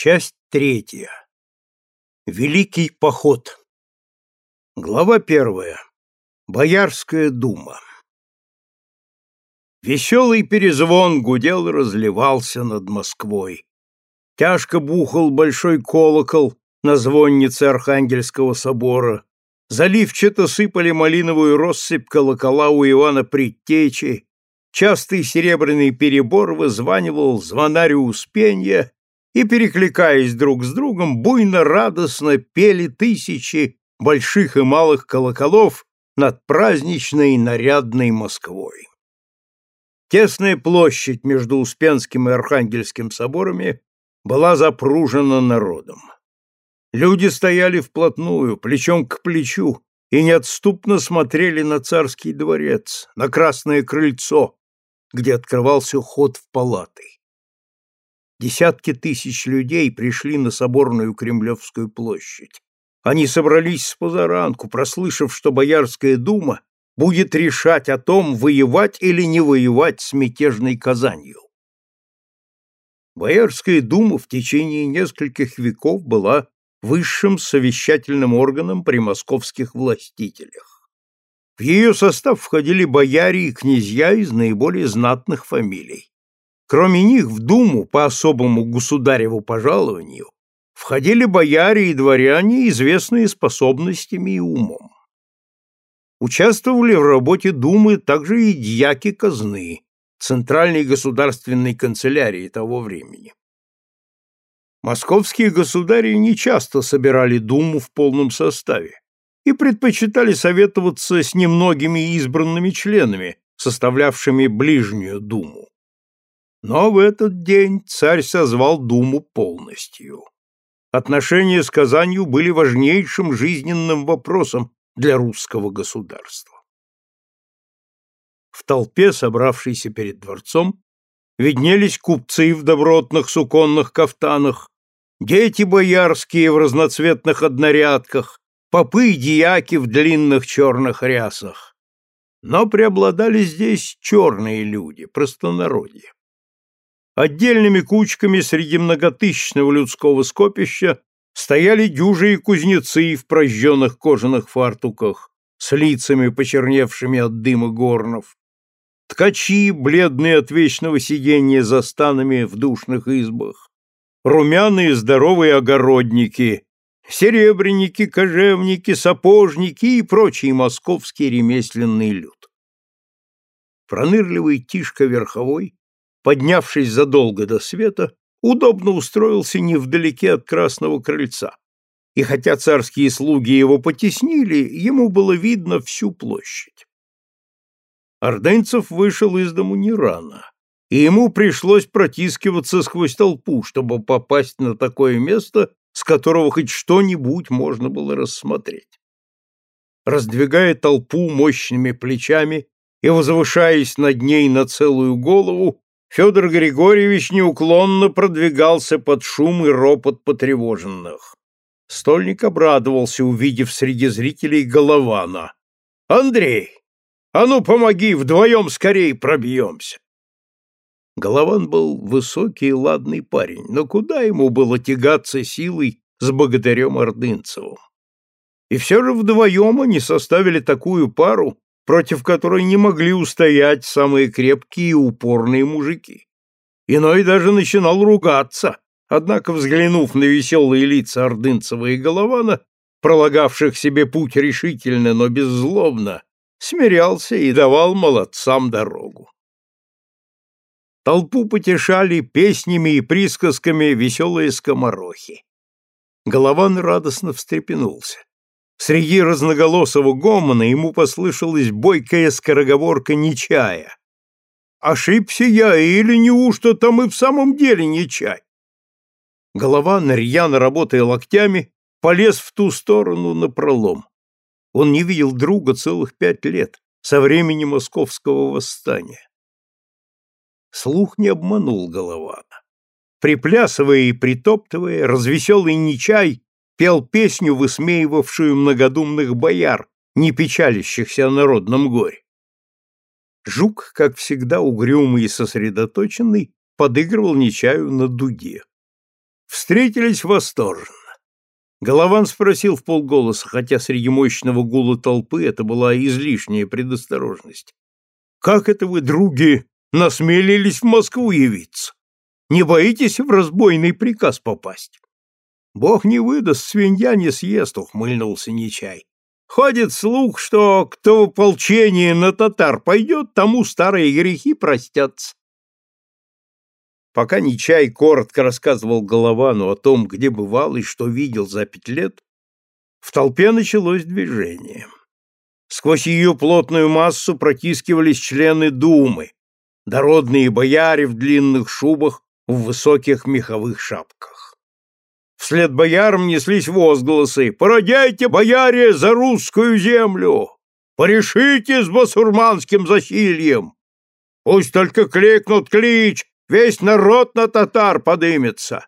Часть третья. Великий поход. Глава первая. Боярская дума. Веселый перезвон гудел и разливался над Москвой. Тяжко бухал большой колокол на звоннице Архангельского собора. Заливчато сыпали малиновую россыпь колокола у Ивана Предтечи. Частый серебряный перебор вызванивал звонарю Успенья и, перекликаясь друг с другом, буйно-радостно пели тысячи больших и малых колоколов над праздничной нарядной Москвой. Тесная площадь между Успенским и Архангельским соборами была запружена народом. Люди стояли вплотную, плечом к плечу, и неотступно смотрели на царский дворец, на красное крыльцо, где открывался ход в палаты. Десятки тысяч людей пришли на соборную Кремлевскую площадь. Они собрались с позаранку, прослышав, что Боярская дума будет решать о том, воевать или не воевать с мятежной Казанью. Боярская дума в течение нескольких веков была высшим совещательным органом при московских властителях. В ее состав входили бояре и князья из наиболее знатных фамилий. Кроме них в Думу по особому государеву пожалованию входили бояре и дворяне, известные способностями и умом. Участвовали в работе Думы также и дьяки казны, центральной государственной канцелярии того времени. Московские государи нечасто собирали Думу в полном составе и предпочитали советоваться с немногими избранными членами, составлявшими ближнюю Думу. Но в этот день царь созвал Думу полностью. Отношения с Казанью были важнейшим жизненным вопросом для русского государства. В толпе, собравшейся перед дворцом, виднелись купцы в добротных суконных кафтанах, дети боярские в разноцветных однорядках, попы и дьяки в длинных черных рясах. Но преобладали здесь черные люди, простонародье. Отдельными кучками среди многотысячного людского скопища стояли дюжи и кузнецы в прожженных кожаных фартуках, с лицами, почерневшими от дыма горнов, ткачи, бледные от вечного сидения за станами в душных избах, румяные здоровые огородники, серебряники, кожевники, сапожники и прочий московский ремесленный люд. Пронырливый Тишка Верховой поднявшись задолго до света, удобно устроился невдалеке от красного крыльца, и хотя царские слуги его потеснили, ему было видно всю площадь. Ордынцев вышел из дому не рано, и ему пришлось протискиваться сквозь толпу, чтобы попасть на такое место, с которого хоть что-нибудь можно было рассмотреть. Раздвигая толпу мощными плечами и возвышаясь над ней на целую голову, Федор Григорьевич неуклонно продвигался под шум и ропот потревоженных. Стольник обрадовался, увидев среди зрителей Голована. «Андрей, а ну помоги, вдвоем скорее пробьемся!» Голован был высокий и ладный парень, но куда ему было тягаться силой с богатырем Ордынцевым? И все же вдвоем они составили такую пару, против которой не могли устоять самые крепкие и упорные мужики. Иной даже начинал ругаться, однако, взглянув на веселые лица Ордынцева и Голована, пролагавших себе путь решительно, но беззлобно, смирялся и давал молодцам дорогу. Толпу потешали песнями и присказками веселые скоморохи. Голован радостно встрепенулся. Среди разноголосого гомона ему послышалась бойкая скороговорка Нечая. «Ошибся я, или неужто там и в самом деле Нечай?» Голова, рьяно работая локтями, полез в ту сторону на пролом. Он не видел друга целых пять лет, со времени московского восстания. Слух не обманул Голована. Приплясывая и притоптывая, развеселый Нечай пел песню, высмеивавшую многодумных бояр, не печалящихся о народном горе. Жук, как всегда угрюмый и сосредоточенный, подыгрывал Нечаю на дуге. Встретились восторженно. Голован спросил в полголоса, хотя среди мощного гула толпы это была излишняя предосторожность. «Как это вы, други, насмелились в Москву явиться? Не боитесь в разбойный приказ попасть?» «Бог не выдаст, свинья не съест», — ухмыльнулся Нечай. «Ходит слух, что кто в ополчение на татар пойдет, тому старые грехи простятся. Пока Нечай коротко рассказывал Головану о том, где бывал и что видел за пять лет, в толпе началось движение. Сквозь ее плотную массу протискивались члены Думы, дородные бояре в длинных шубах в высоких меховых шапках. Вслед боярам неслись возгласы «Породяйте, бояре, за русскую землю! Порешите с басурманским засильем! Пусть только кликнут клич Весь народ на татар подымется.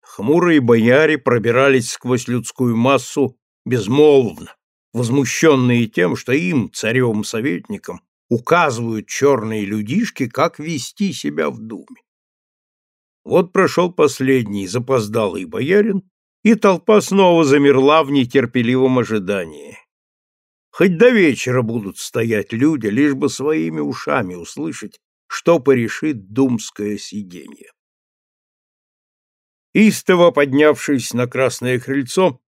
Хмурые бояре пробирались сквозь людскую массу безмолвно, возмущенные тем, что им, царевым-советникам, указывают черные людишки, как вести себя в думе. Вот прошел последний запоздалый боярин, и толпа снова замерла в нетерпеливом ожидании. Хоть до вечера будут стоять люди, лишь бы своими ушами услышать, что порешит думское сиденье. Истово поднявшись на красное крыльцо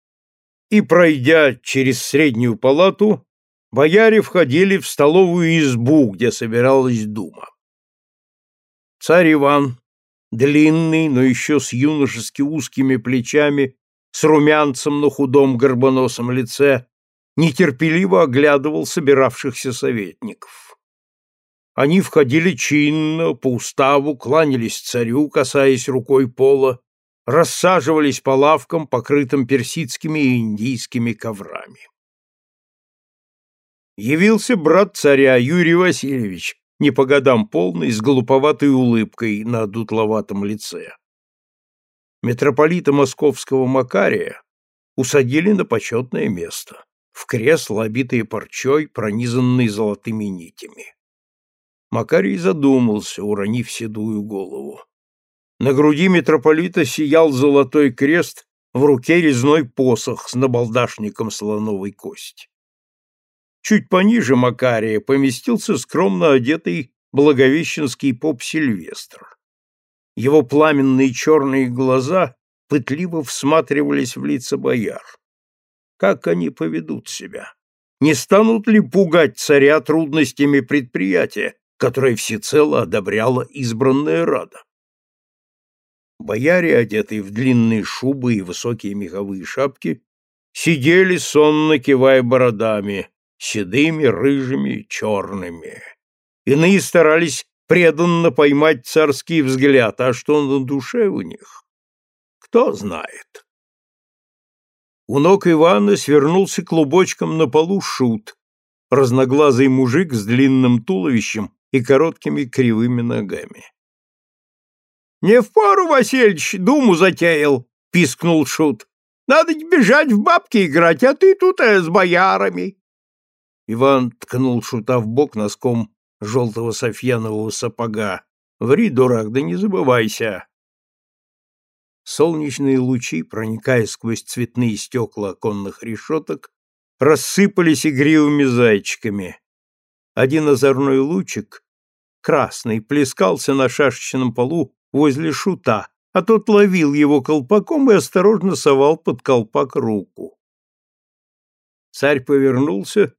и пройдя через среднюю палату, бояре входили в столовую избу, где собиралась дума. Царь Иван, длинный, но еще с юношески узкими плечами, с румянцем на худом горбоносом лице, нетерпеливо оглядывал собиравшихся советников. Они входили чинно, по уставу, кланялись царю, касаясь рукой пола, рассаживались по лавкам, покрытым персидскими и индийскими коврами. Явился брат царя Юрий Васильевич, не по годам полный, с голуповатой улыбкой на дутловатом лице. Митрополита московского Макария усадили на почетное место, в кресло, обитое парчой, пронизанное золотыми нитями. Макарий задумался, уронив седую голову. На груди митрополита сиял золотой крест, в руке резной посох с набалдашником слоновой кости. Чуть пониже Макария поместился скромно одетый благовещенский поп Сильвестр. Его пламенные черные глаза пытливо всматривались в лица бояр. Как они поведут себя? Не станут ли пугать царя трудностями предприятия, которое всецело одобряла избранная рада. Бояре, одетые в длинные шубы и высокие меховые шапки, сидели сонно кивая бородами, седыми, рыжими, черными. Иные старались преданно поймать царский взгляд, а что на душе у них, кто знает. У ног Ивана свернулся клубочком на полу шут, разноглазый мужик с длинным туловищем и короткими кривыми ногами. «Не в пору, Васильич, думу затеял!» — пискнул Шут. «Надо бежать в бабки играть, а ты тут э, с боярами!» Иван ткнул Шута в бок носком желтого софьянового сапога. «Ври, дурак, да не забывайся!» Солнечные лучи, проникая сквозь цветные стекла оконных решеток, рассыпались игривыми зайчиками, один озорной лучик, красный, плескался на шашечном полу возле шута, а тот ловил его колпаком и осторожно совал под колпак руку. Царь повернулся,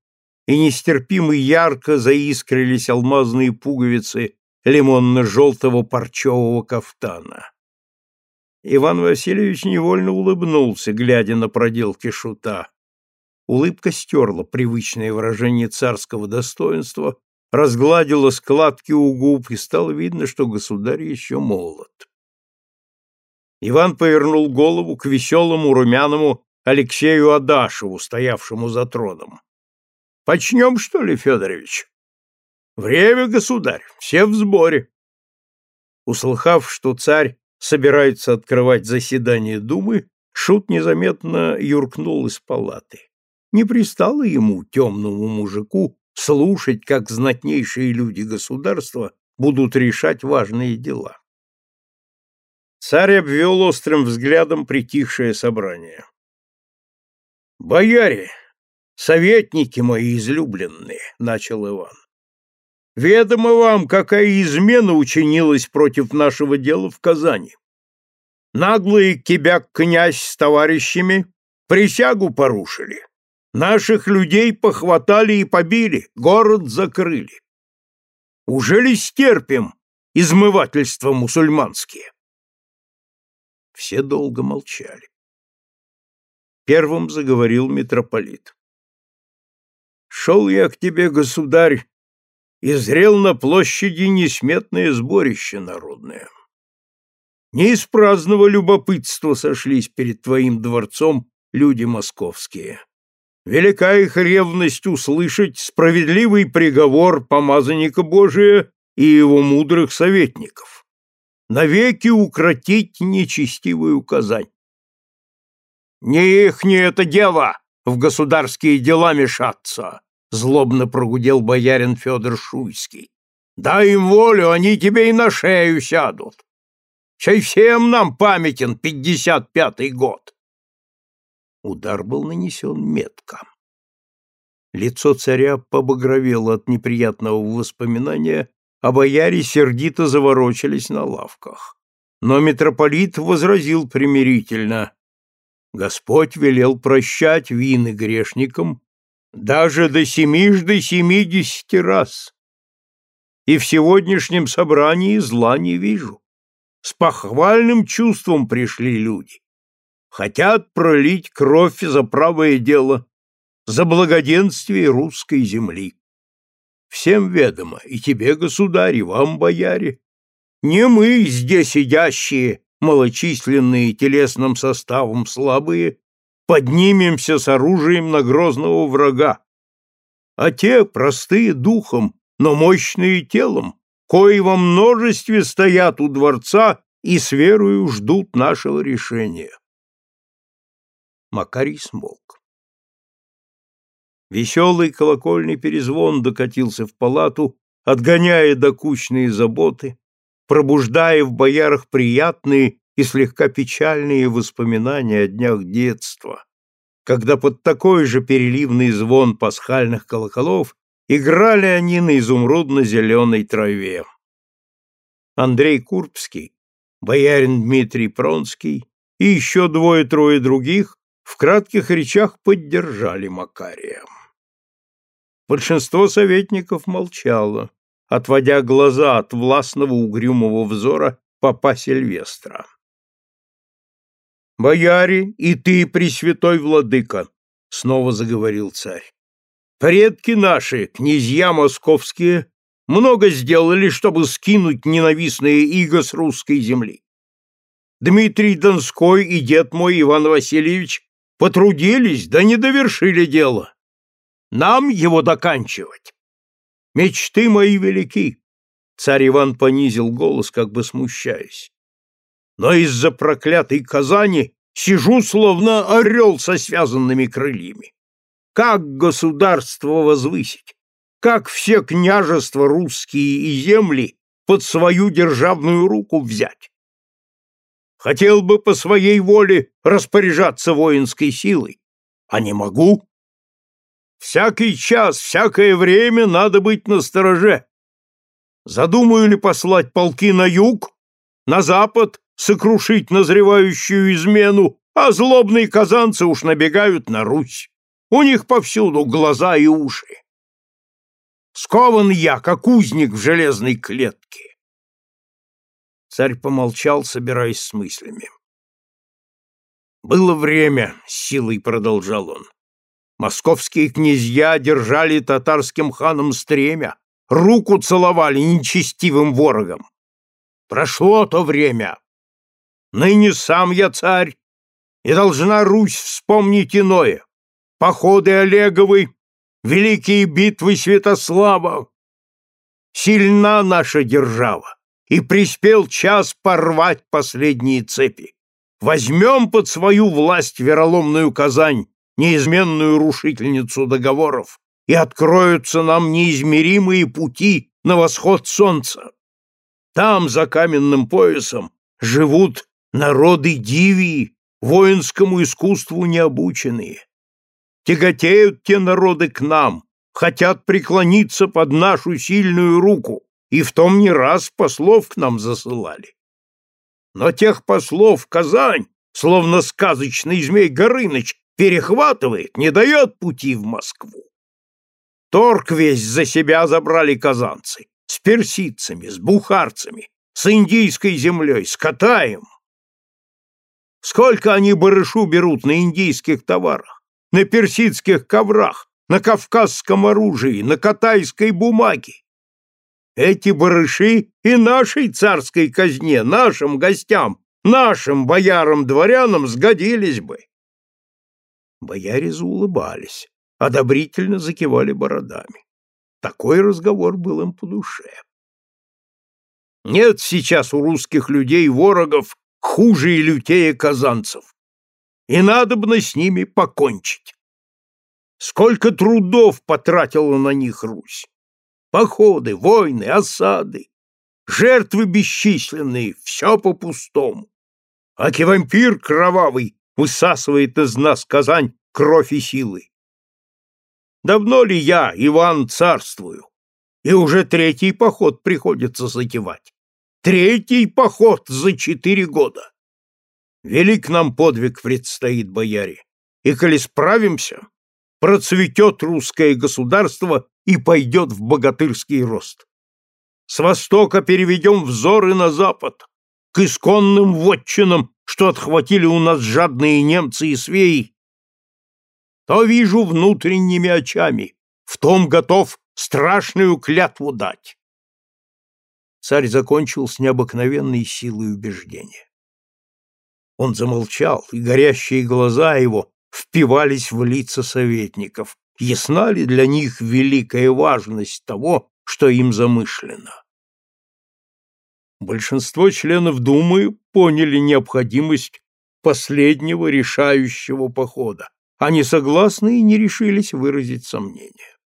и нестерпимо ярко заискрились алмазные пуговицы лимонно-желтого парчевого кафтана. Иван Васильевич невольно улыбнулся, глядя на проделки шута. Улыбка стерла привычное выражение царского достоинства, разгладила складки у губ, и стало видно, что государь еще молод. Иван повернул голову к веселому румяному Алексею Адашеву, стоявшему за троном. — Почнем, что ли, Федорович? — Время, государь, все в сборе. Услыхав, что царь собирается открывать заседание Думы, Шут незаметно юркнул из палаты. Не пристало ему, темному мужику, слушать, как знатнейшие люди государства будут решать важные дела. Царь обвел острым взглядом притихшее собрание. «Бояре, советники мои излюбленные», — начал Иван, — «ведомо вам, какая измена учинилась против нашего дела в Казани. Наглый кибяк князь с товарищами присягу порушили, наших людей похватали и побили, город закрыли. Уже ли стерпим измывательства мусульманские?» Все долго молчали. Первым заговорил митрополит. «Шел я к тебе, государь, и зрел на площади несметное сборище народное. Не из праздного любопытства сошлись перед твоим дворцом люди московские. Велика их ревность услышать справедливый приговор помазанника Божия и его мудрых советников. Навеки укротить нечестивую Казань. «Не их не это дело в государские дела мешаться!» злобно прогудел боярин Федор Шуйский. «Дай им волю, они тебе и на шею сядут. Чай всем нам памятен пятьдесят пятый год!» Удар был нанесен метко. Лицо царя побагровело от неприятного воспоминания, а бояре сердито заворочались на лавках. Но митрополит возразил примирительно. Господь велел прощать вины грешникам даже до семижды семидесяти раз. И в сегодняшнем собрании зла не вижу. С похвальным чувством пришли люди. Хотят пролить кровь за правое дело, за благоденствие русской земли. Всем ведомо, и тебе, государь, и вам, бояре. Не мы, здесь сидящие, малочисленные телесным составом слабые, поднимемся с оружием на грозного врага, а те, простые духом, но мощные телом, кои во множестве стоят у дворца и с верою ждут нашего решения. Макарий смолк. Веселый колокольный перезвон докатился в палату, отгоняя докучные заботы, пробуждая в боярах приятные и слегка печальные воспоминания о днях детства, когда под такой же переливный звон пасхальных колоколов играли они на изумрудно-зеленой траве. Андрей Курбский, боярин Дмитрий Пронский и еще двое-трое других в кратких речах поддержали Макария. Большинство советников молчало, отводя глаза от властного угрюмого взора папа Сильвестра. «Бояре, и ты, пресвятой владыка!» — снова заговорил царь. «Предки наши, князья московские, много сделали, чтобы скинуть ненавистное иго с русской земли. Дмитрий Донской и дед мой Иван Васильевич потрудились, да не довершили дело. Нам его доканчивать. Мечты мои велики. Царь Иван понизил голос, как бы смущаясь. Но из-за проклятой Казани сижу, словно орел со связанными крыльями. Как государство возвысить? Как все княжества русские и земли под свою державную руку взять? Хотел бы по своей воле распоряжаться воинской силой, а не могу. Всякий час, всякое время надо быть настороже. Задумаю ли послать полки на юг, на запад, сокрушить назревающую измену, а злобные казанцы уж набегают на Русь. У них повсюду глаза и уши. Скован я, как узник в железной клетке. Царь помолчал, собираясь с мыслями. Было время, с силой продолжал он. Московские князья держали татарским ханам стремя, руку целовали нечестивым ворогам. Прошло то время. Ныне сам я царь, и должна Русь вспомнить иное. Походы Олеговы, великие битвы Святослава. Сильна наша держава, и приспел час порвать последние цепи. Возьмем под свою власть вероломную Казань, неизменную рушительницу договоров, и откроются нам неизмеримые пути на восход солнца. Там, за каменным поясом, живут Народы дивии, воинскому искусству необученные. Тяготеют те народы к нам, хотят преклониться под нашу сильную руку, и в том не раз послов к нам засылали. Но тех послов Казань, словно сказочный змей Горыныч, перехватывает, не дает пути в Москву. Торг весь за себя забрали казанцы, с персидцами, с бухарцами, с индийской землей, с Катаем. Сколько они барышу берут на индийских товарах, на персидских коврах, на кавказском оружии, на катайской бумаге? Эти барыши и нашей царской казне, нашим гостям, нашим боярам-дворянам сгодились бы. Бояре заулыбались, одобрительно закивали бородами. Такой разговор был им по душе. Нет сейчас у русских людей ворогов хуже и лютее казанцев, и надобно с ними покончить. Сколько трудов потратила на них Русь! Походы, войны, осады, жертвы бесчисленные, все по-пустому. Аки-вампир кровавый высасывает из нас Казань кровь и силы. Давно ли я, Иван, царствую? И уже третий поход приходится затевать. Третий поход за четыре года. Велик нам подвиг предстоит, бояре. И коли справимся, процветет русское государство и пойдет в богатырский рост. С востока переведем взоры на запад, к исконным вотчинам, что отхватили у нас жадные немцы и свеи. То вижу внутренними очами, в том готов страшную клятву дать. Царь закончил с необыкновенной силой убеждения. Он замолчал, и горящие глаза его впивались в лица советников. Ясна ли для них великая важность того, что им замышлено? Большинство членов Думы поняли необходимость последнего решающего похода. Они согласны и не решились выразить сомнения.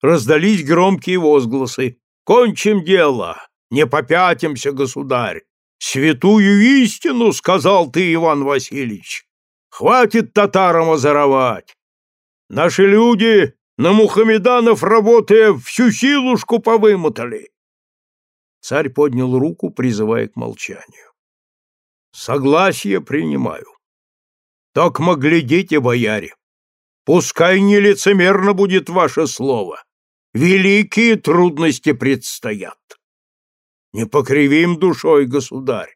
Раздались громкие возгласы «Кончим дело! Не попятимся, государь! Святую истину, сказал ты, Иван Васильевич! Хватит татарам озоровать! Наши люди на Мухамеданов, работая, всю силушку повымотали!» Царь поднял руку, призывая к молчанию. «Согласие принимаю. Токмо глядите, бояре, пускай не лицемерно будет ваше слово. Великие трудности предстоят. Не покривим душой, государь.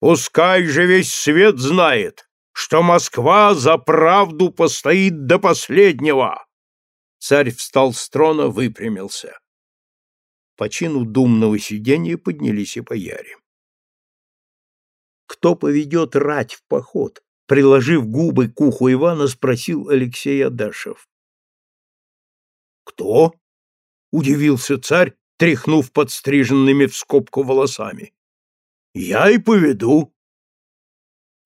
Пускай же весь свет знает, что Москва за правду постоит до последнего. Царь встал с трона, выпрямился. По чину думного сидения поднялись и бояре. Кто поведет рать в поход? Приложив губы к уху Ивана, спросил Алексей Адашев. Кто? Удивился царь, тряхнув подстриженными в скобку волосами. «Я и поведу».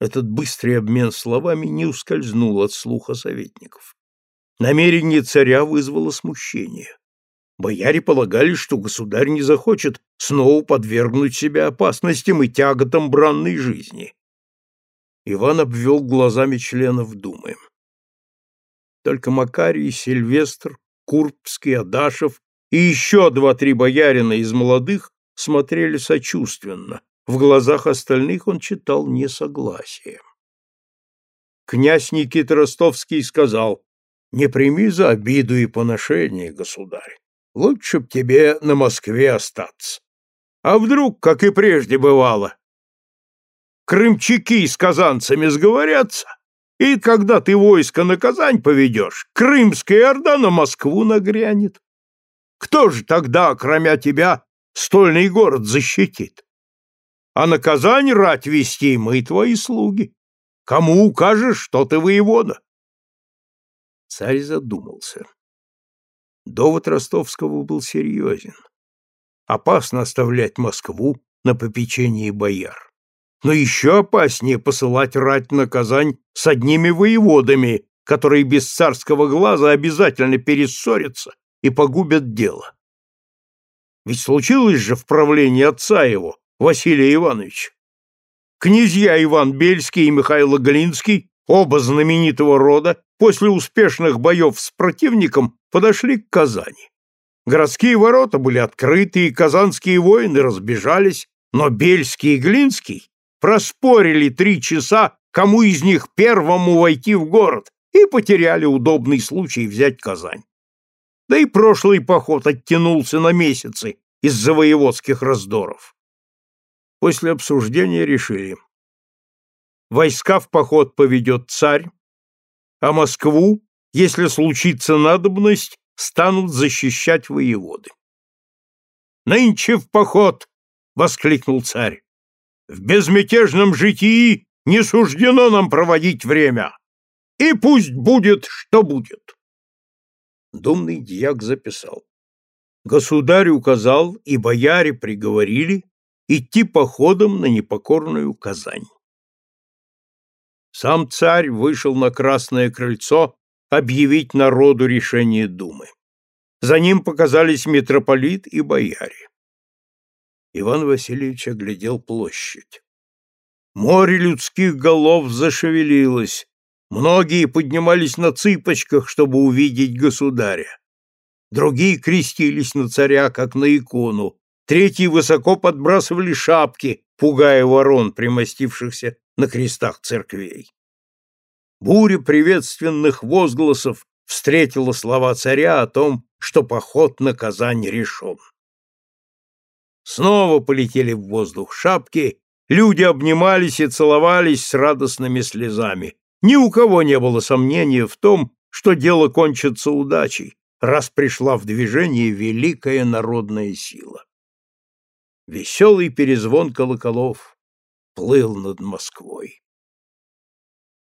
Этот быстрый обмен словами не ускользнул от слуха советников. Намерение царя вызвало смущение. Бояре полагали, что государь не захочет снова подвергнуть себя опасностям и тяготам бранной жизни. Иван обвел глазами членов Думы. Только Макарий, Сильвестр, Курбский, Адашев и еще два-три боярина из молодых смотрели сочувственно. В глазах остальных он читал несогласие. Князь Никита Ростовский сказал, «Не прими за обиду и поношение, государь. Лучше б тебе на Москве остаться. А вдруг, как и прежде бывало, крымчаки с казанцами сговорятся, и когда ты войско на Казань поведешь, Крымская Орда на Москву нагрянет. Кто же тогда, кроме тебя, стольный город защитит? А на Казань рать вести мы твои слуги. Кому укажешь, что ты воевода? Царь задумался. Довод Ростовского был серьезен. Опасно оставлять Москву на попечении бояр. Но еще опаснее посылать рать на Казань с одними воеводами, которые без царского глаза обязательно перессорятся и погубят дело. Ведь случилось же в правлении отца его, Василия Ивановича. Князья Иван Бельский и Михаил Глинский, оба знаменитого рода, после успешных боев с противником подошли к Казани. Городские ворота были открыты, и казанские воины разбежались, но Бельский и Глинский проспорили три часа, кому из них первому войти в город, и потеряли удобный случай взять Казань. Да и прошлый поход оттянулся на месяцы из-за воеводских раздоров. После обсуждения решили. Войска в поход поведет царь, а Москву, если случится надобность, станут защищать воеводы. «Нынче в поход!» — воскликнул царь. «В безмятежном житии не суждено нам проводить время, и пусть будет, что будет!» Думный дьяк записал. Государь указал, и бояре приговорили идти походом на непокорную Казань. Сам царь вышел на Красное крыльцо объявить народу решение Думы. За ним показались митрополит и бояре. Иван Васильевич оглядел площадь. Море людских голов зашевелилось, многие поднимались на цыпочках, чтобы увидеть государя. Другие крестились на царя, как на икону, третьи высоко подбрасывали шапки, пугая ворон, примостившихся на крестах церквей. Буря приветственных возгласов встретила слова царя о том, что поход на Казань решен. Снова полетели в воздух шапки, люди обнимались и целовались с радостными слезами. Ни у кого не было сомнения в том, что дело кончится удачей, раз пришла в движение великая народная сила. Веселый перезвон колоколов плыл над Москвой.